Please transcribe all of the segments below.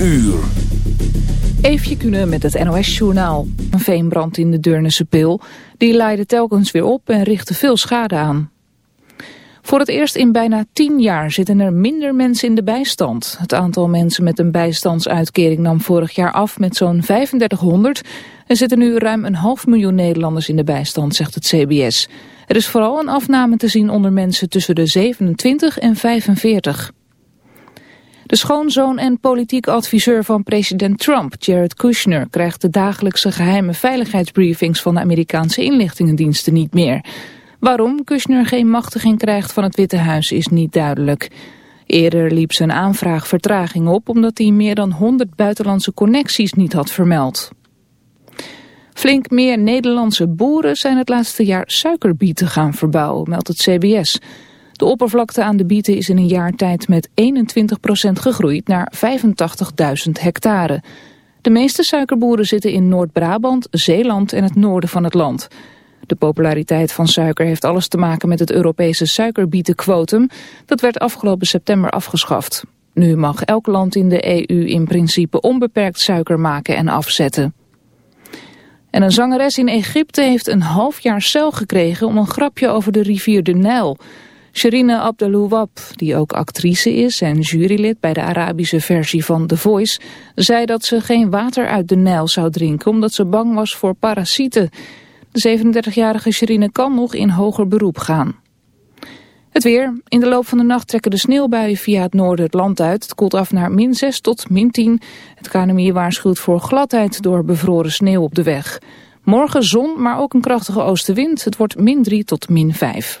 uur. Eefje kunnen met het NOS-journaal. Een veenbrand in de Deurnense Pil. Die leidde telkens weer op en richtte veel schade aan. Voor het eerst in bijna tien jaar zitten er minder mensen in de bijstand. Het aantal mensen met een bijstandsuitkering nam vorig jaar af met zo'n 3500. Er zitten nu ruim een half miljoen Nederlanders in de bijstand, zegt het CBS. Er is vooral een afname te zien onder mensen tussen de 27 en 45. De schoonzoon en politiek adviseur van president Trump, Jared Kushner, krijgt de dagelijkse geheime veiligheidsbriefings van de Amerikaanse inlichtingendiensten niet meer. Waarom Kushner geen machtiging krijgt van het Witte Huis is niet duidelijk. Eerder liep zijn aanvraag vertraging op omdat hij meer dan 100 buitenlandse connecties niet had vermeld. Flink meer Nederlandse boeren zijn het laatste jaar suikerbieten gaan verbouwen, meldt het CBS. De oppervlakte aan de bieten is in een jaar tijd met 21% gegroeid naar 85.000 hectare. De meeste suikerboeren zitten in Noord-Brabant, Zeeland en het noorden van het land. De populariteit van suiker heeft alles te maken met het Europese suikerbietenquotum. Dat werd afgelopen september afgeschaft. Nu mag elk land in de EU in principe onbeperkt suiker maken en afzetten. En een zangeres in Egypte heeft een half jaar cel gekregen om een grapje over de rivier de Nijl. Sherine Abdelouwab, die ook actrice is en jurylid bij de Arabische versie van The Voice, zei dat ze geen water uit de Nijl zou drinken omdat ze bang was voor parasieten. De 37-jarige Sherine kan nog in hoger beroep gaan. Het weer. In de loop van de nacht trekken de sneeuwbuien via het noorden het land uit. Het koelt af naar min 6 tot min 10. Het KNMI waarschuwt voor gladheid door bevroren sneeuw op de weg. Morgen zon, maar ook een krachtige oostenwind. Het wordt min 3 tot min 5.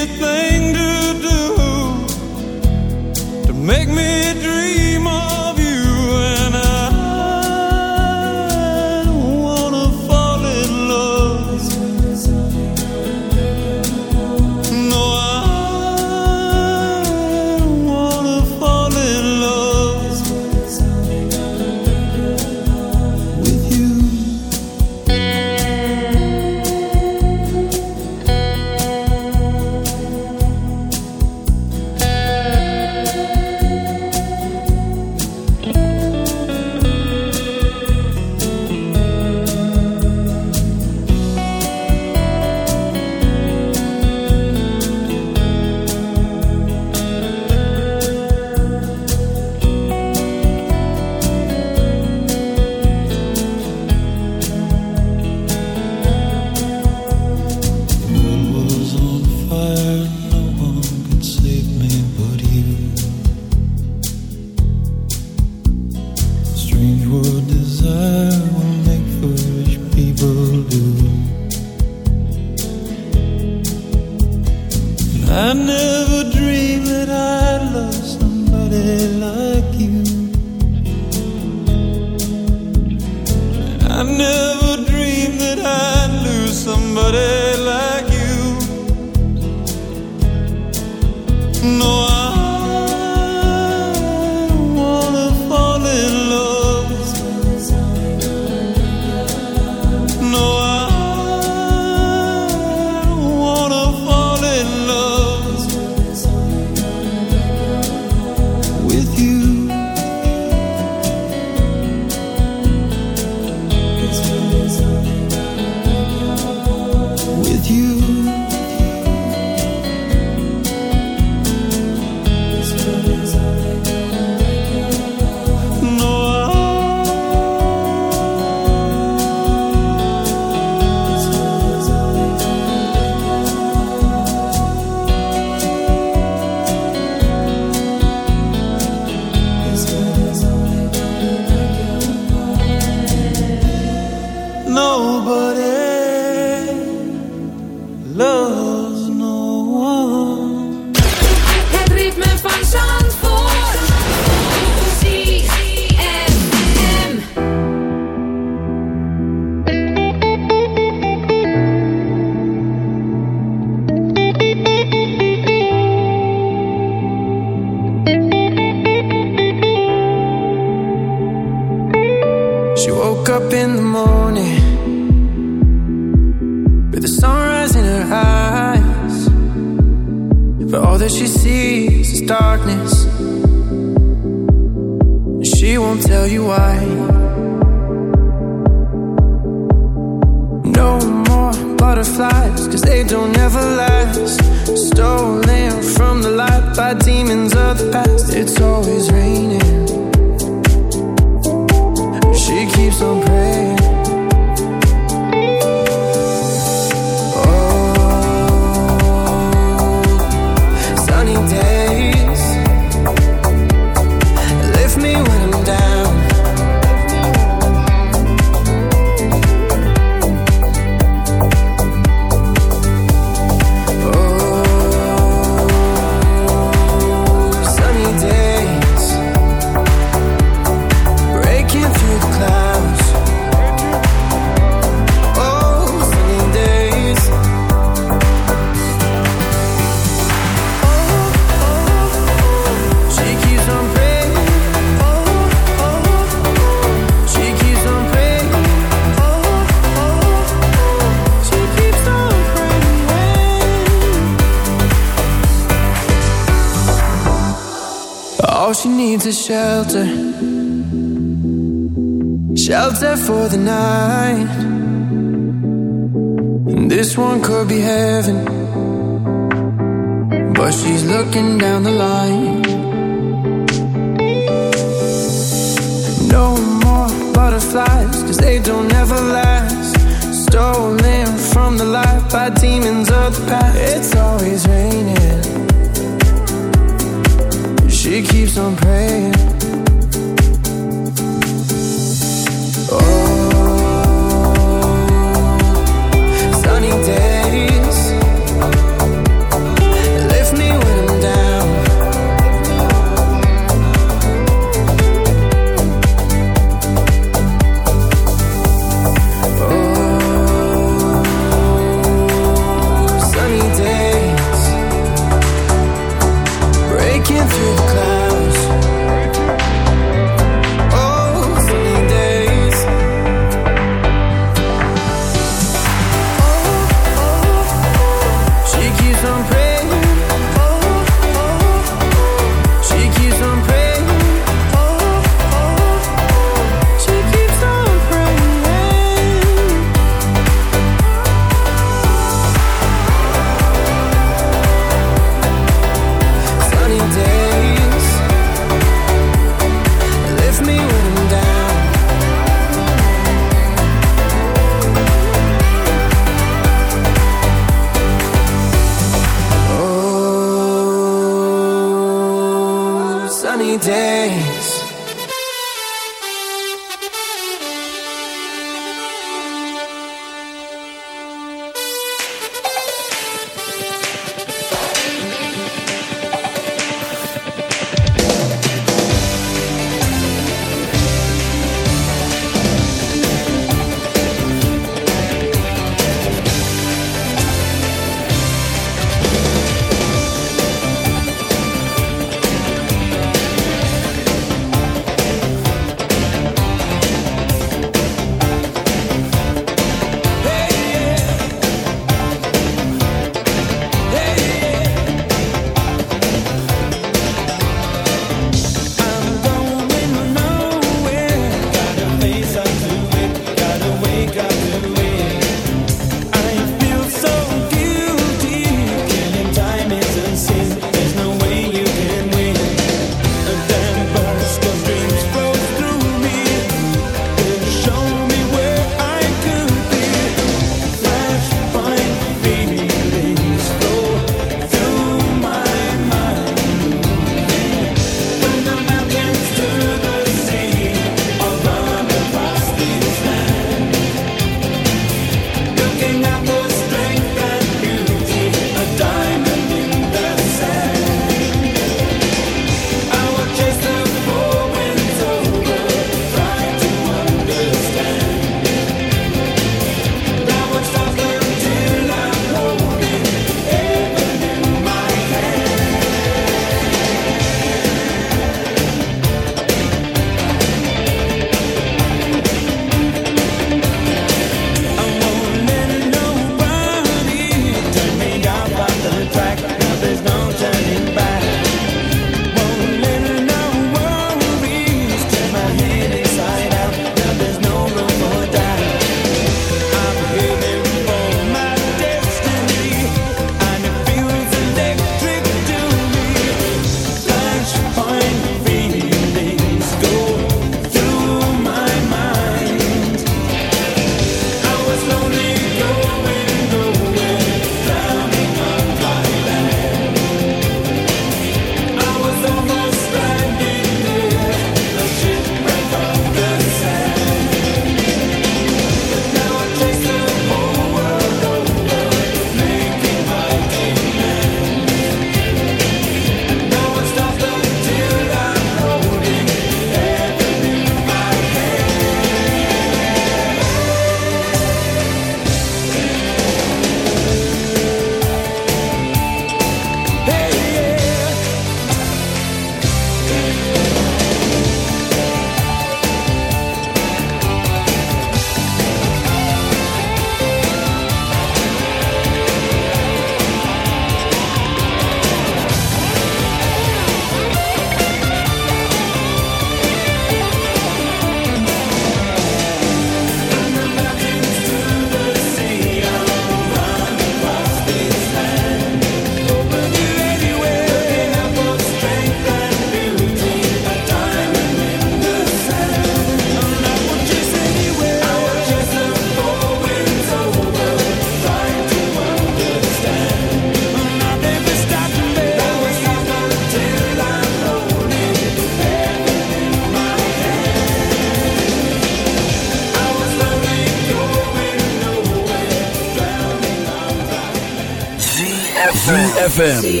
ZFM.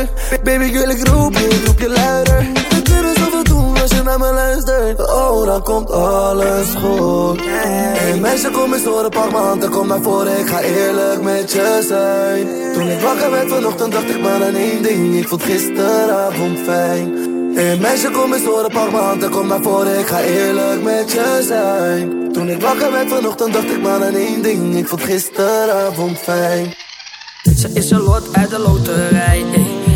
het Baby, ik wil ik roep je, roep je luider. Kunnen zoveel doen als je naar me luistert. Oh, dan komt alles goed. Hey meisje, kom eens horen, pak m'n handen, kom maar voor. Ik ga eerlijk met je zijn. Toen ik wakker werd vanochtend, dacht ik maar aan één ding. Ik vond gisteravond fijn. Hey meisje, kom eens horen, pak m'n handen, kom maar voor. Ik ga eerlijk met je zijn. Toen ik wakker werd vanochtend, dacht ik maar aan één ding. Ik vond gisteravond fijn. Ze is een lot uit de loterij. ey.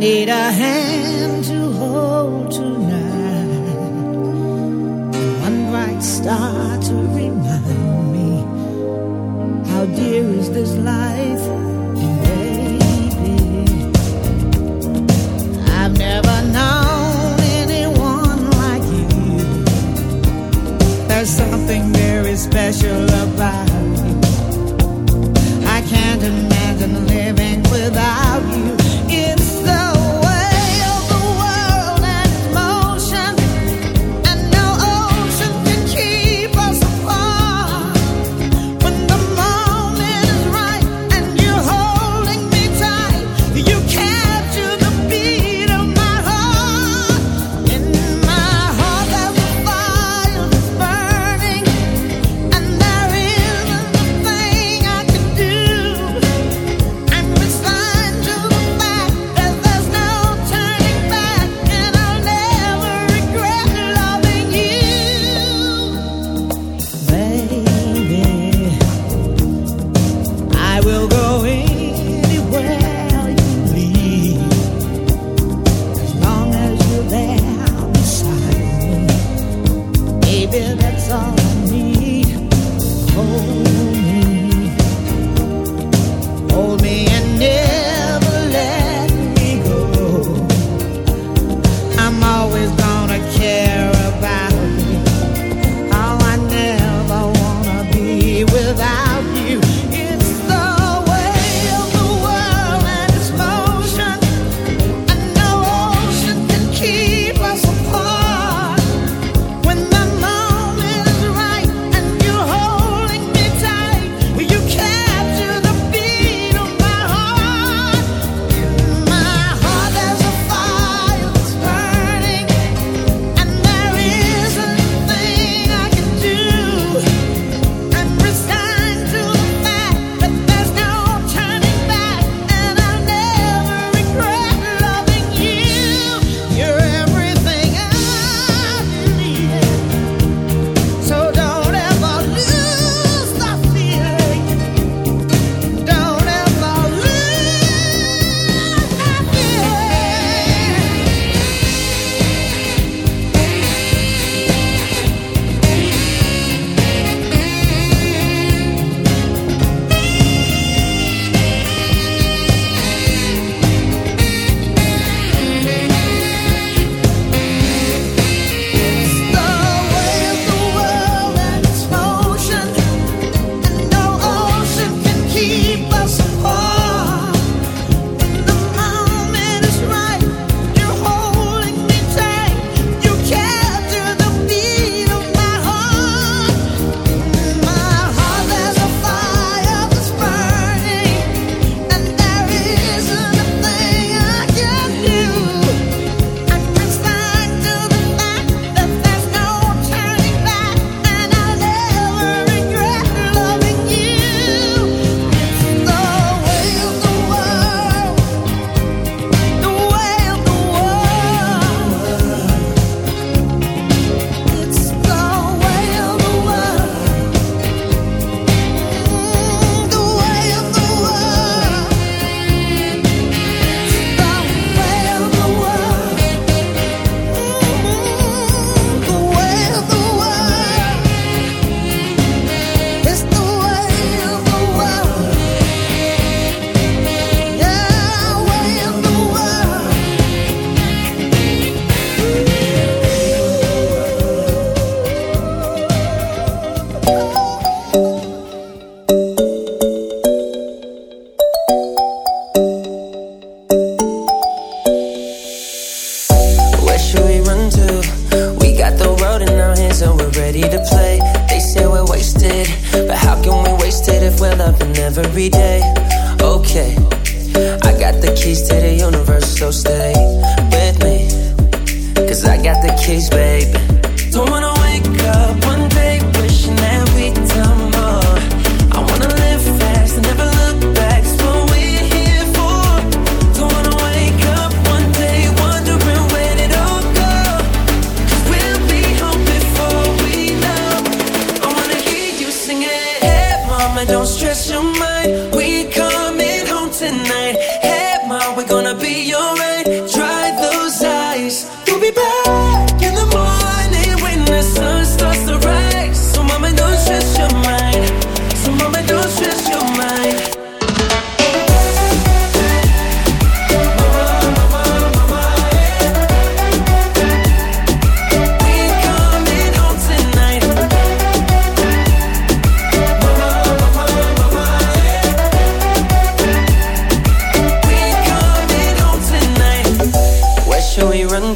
Need a hand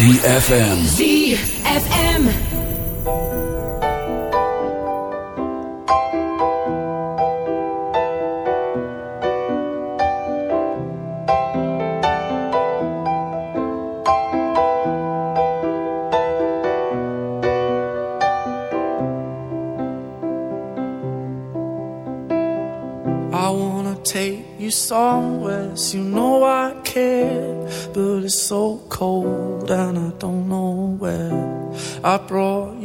ZFM. ZFM.